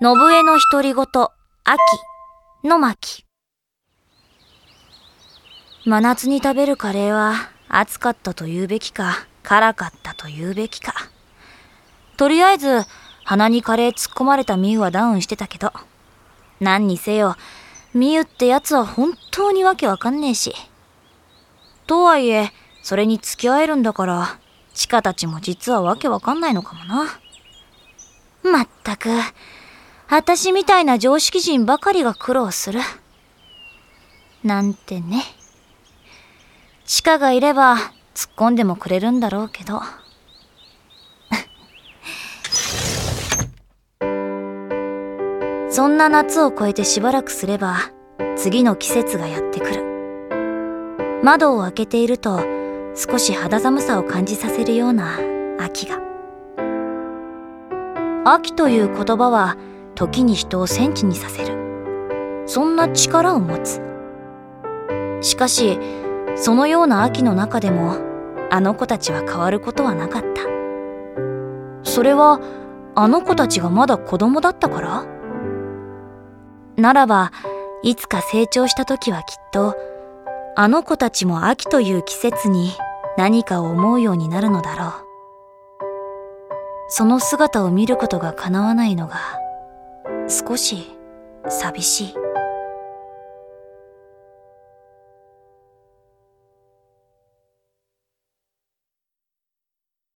信江の独り言、秋の巻。真夏に食べるカレーは暑かったと言うべきか、辛かったと言うべきか。とりあえず、鼻にカレー突っ込まれたミユはダウンしてたけど、何にせよ、ミユってやつは本当にわけわかんねえし。とはいえ、それに付き合えるんだから、チカたちも実はわけわかんないのかもな。まったく、私みたいな常識人ばかりが苦労する。なんてね。チカがいれば突っ込んでもくれるんだろうけど。そんな夏を越えてしばらくすれば次の季節がやってくる。窓を開けていると少し肌寒さを感じさせるような秋が。秋という言葉は時に人を戦地にさせる。そんな力を持つ。しかしそのような秋の中でもあの子たちは変わることはなかった。それはあの子たちがまだ子供だったから？ならばいつか成長した時はきっとあの子たちも秋という季節に何かを思うようになるのだろう。その姿を見ることがかなわないのが少し寂しい。